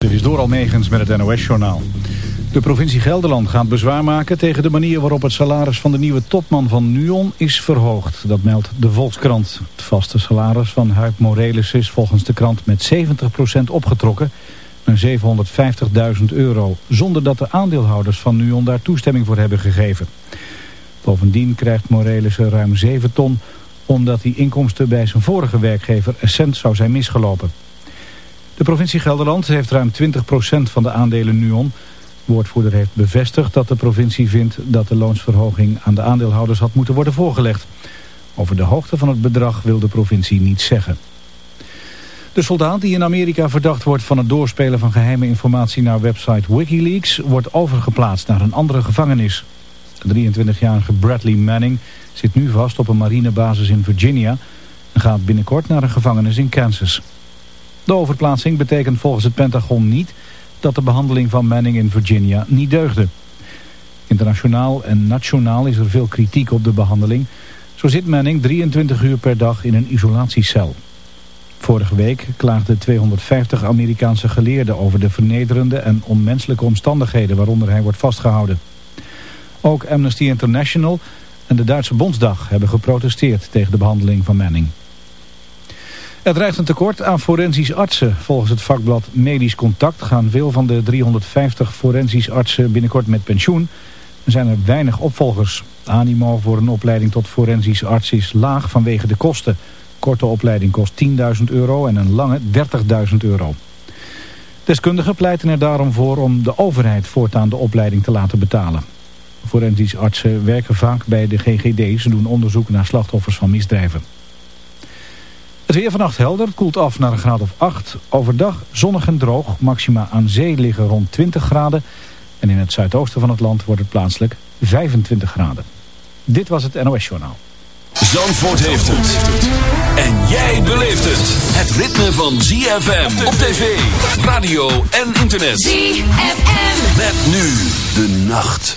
Dit is door Almegens met het NOS-journaal. De provincie Gelderland gaat bezwaar maken tegen de manier waarop het salaris van de nieuwe topman van NUON is verhoogd. Dat meldt de Volkskrant. Het vaste salaris van Huip Morelis is volgens de krant met 70% opgetrokken naar 750.000 euro. Zonder dat de aandeelhouders van NUON daar toestemming voor hebben gegeven. Bovendien krijgt Morelis ruim 7 ton omdat die inkomsten bij zijn vorige werkgever Essent zou zijn misgelopen. De provincie Gelderland heeft ruim 20% van de aandelen NUON. woordvoerder heeft bevestigd dat de provincie vindt dat de loonsverhoging aan de aandeelhouders had moeten worden voorgelegd. Over de hoogte van het bedrag wil de provincie niets zeggen. De soldaat die in Amerika verdacht wordt van het doorspelen van geheime informatie naar website Wikileaks wordt overgeplaatst naar een andere gevangenis. De 23-jarige Bradley Manning zit nu vast op een marinebasis in Virginia en gaat binnenkort naar een gevangenis in Kansas. De overplaatsing betekent volgens het Pentagon niet dat de behandeling van Manning in Virginia niet deugde. Internationaal en nationaal is er veel kritiek op de behandeling. Zo zit Manning 23 uur per dag in een isolatiecel. Vorige week klaagden 250 Amerikaanse geleerden over de vernederende en onmenselijke omstandigheden waaronder hij wordt vastgehouden. Ook Amnesty International en de Duitse Bondsdag hebben geprotesteerd tegen de behandeling van Manning. Het dreigt een tekort aan forensisch artsen. Volgens het vakblad Medisch Contact gaan veel van de 350 forensisch artsen binnenkort met pensioen. Er zijn er weinig opvolgers. Animo voor een opleiding tot forensisch arts is laag vanwege de kosten. Korte opleiding kost 10.000 euro en een lange 30.000 euro. Deskundigen pleiten er daarom voor om de overheid voortaan de opleiding te laten betalen. Forensisch artsen werken vaak bij de GGD. Ze doen onderzoek naar slachtoffers van misdrijven. Het weer vannacht helder, het koelt af naar een graad of 8. Overdag zonnig en droog, maxima aan zee liggen rond 20 graden. En in het zuidoosten van het land wordt het plaatselijk 25 graden. Dit was het NOS Journaal. Zandvoort heeft het. En jij beleeft het. Het ritme van ZFM op tv, radio en internet. ZFM. Met nu de nacht.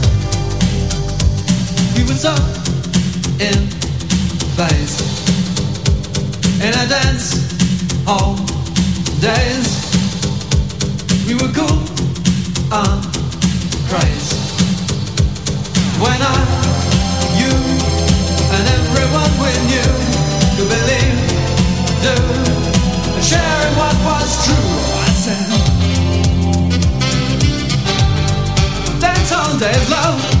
was up in phase in a dance all days. We were cool on craze when I, you, and everyone we knew could believe, do, and sharing what was true. I said, dance all days, love.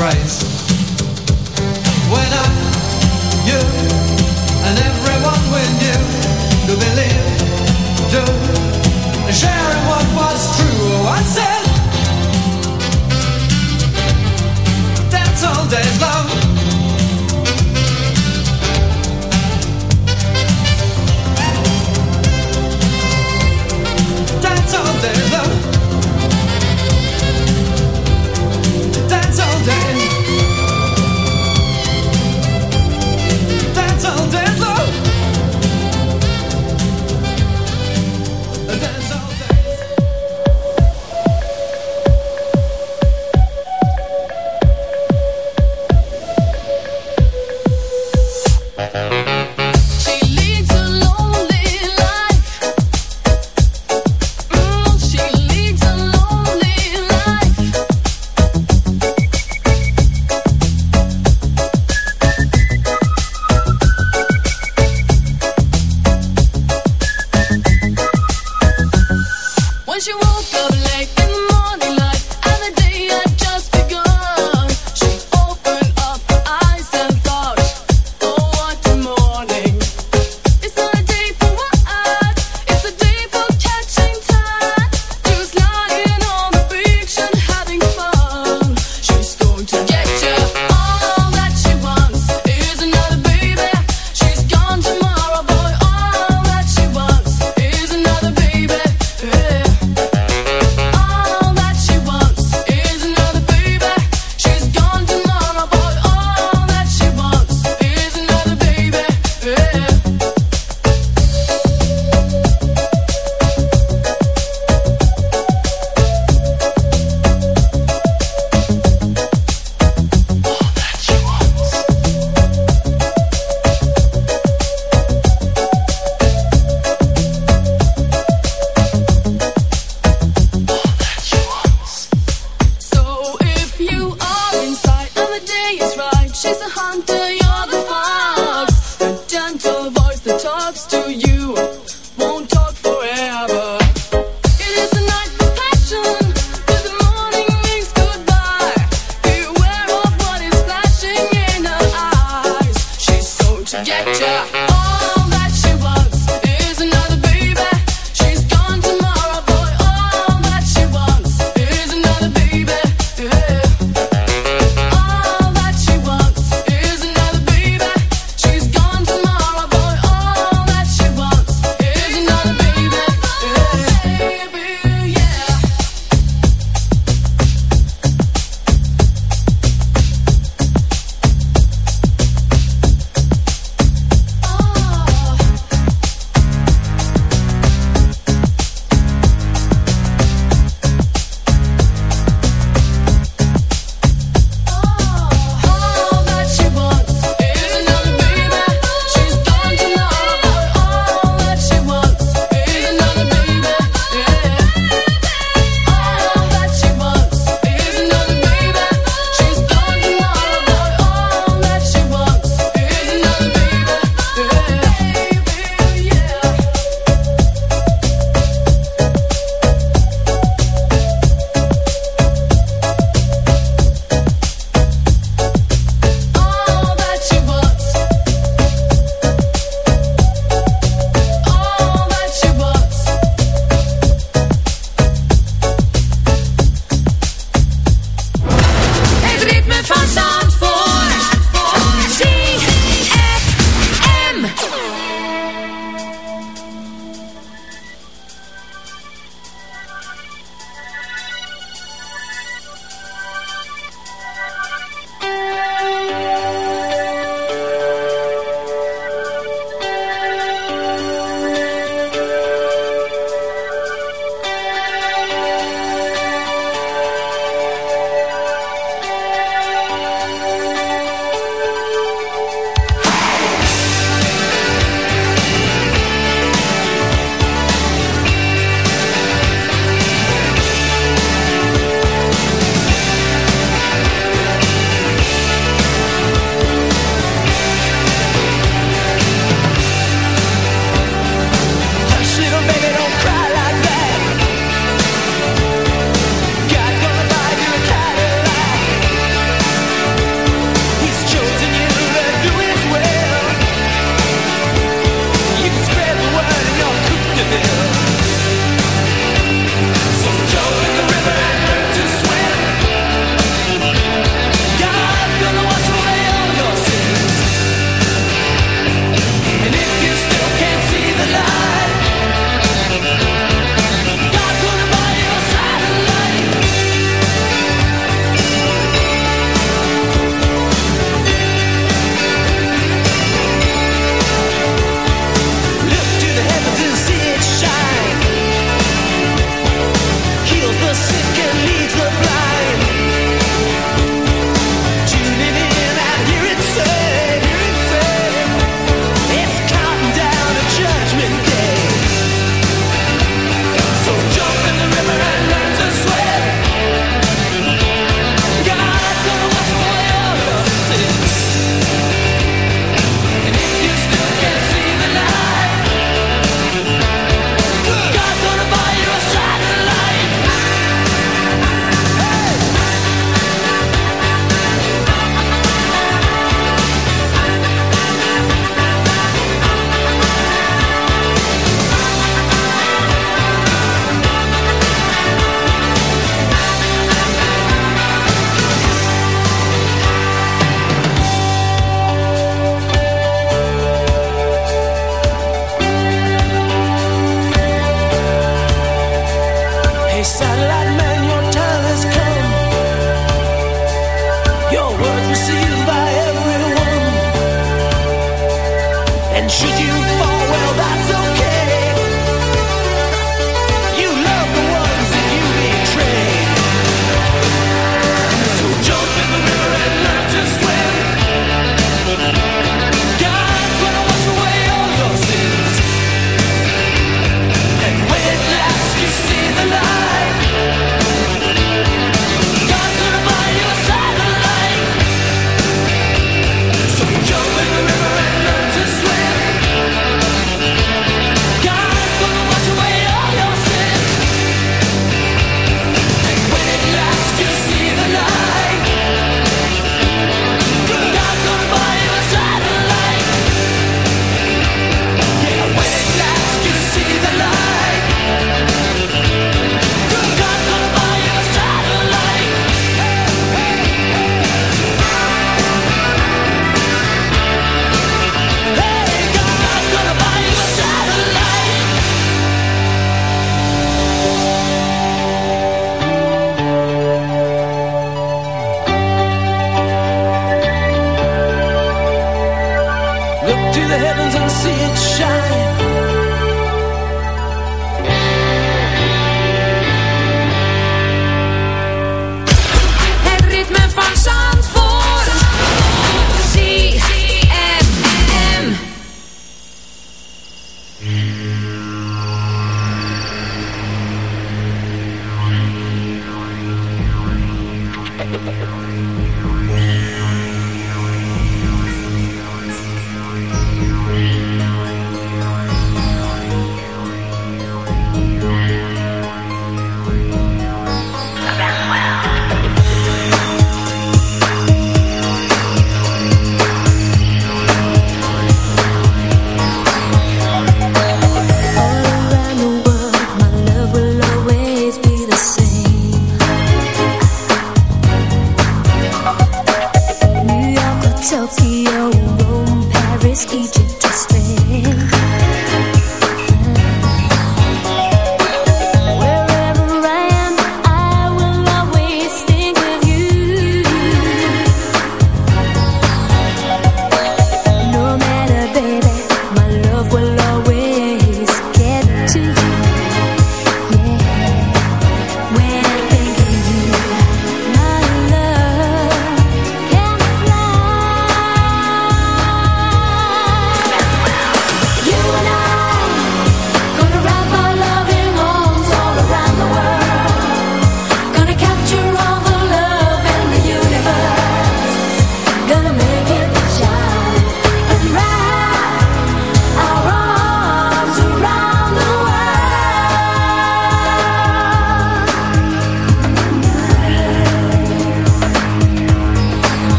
Christ. When I, you, and everyone we knew to believe, to sharing what was true, oh, I said, that's all day's love.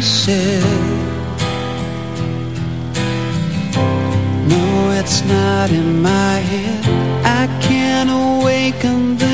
said No, it's not in my head I can't awaken the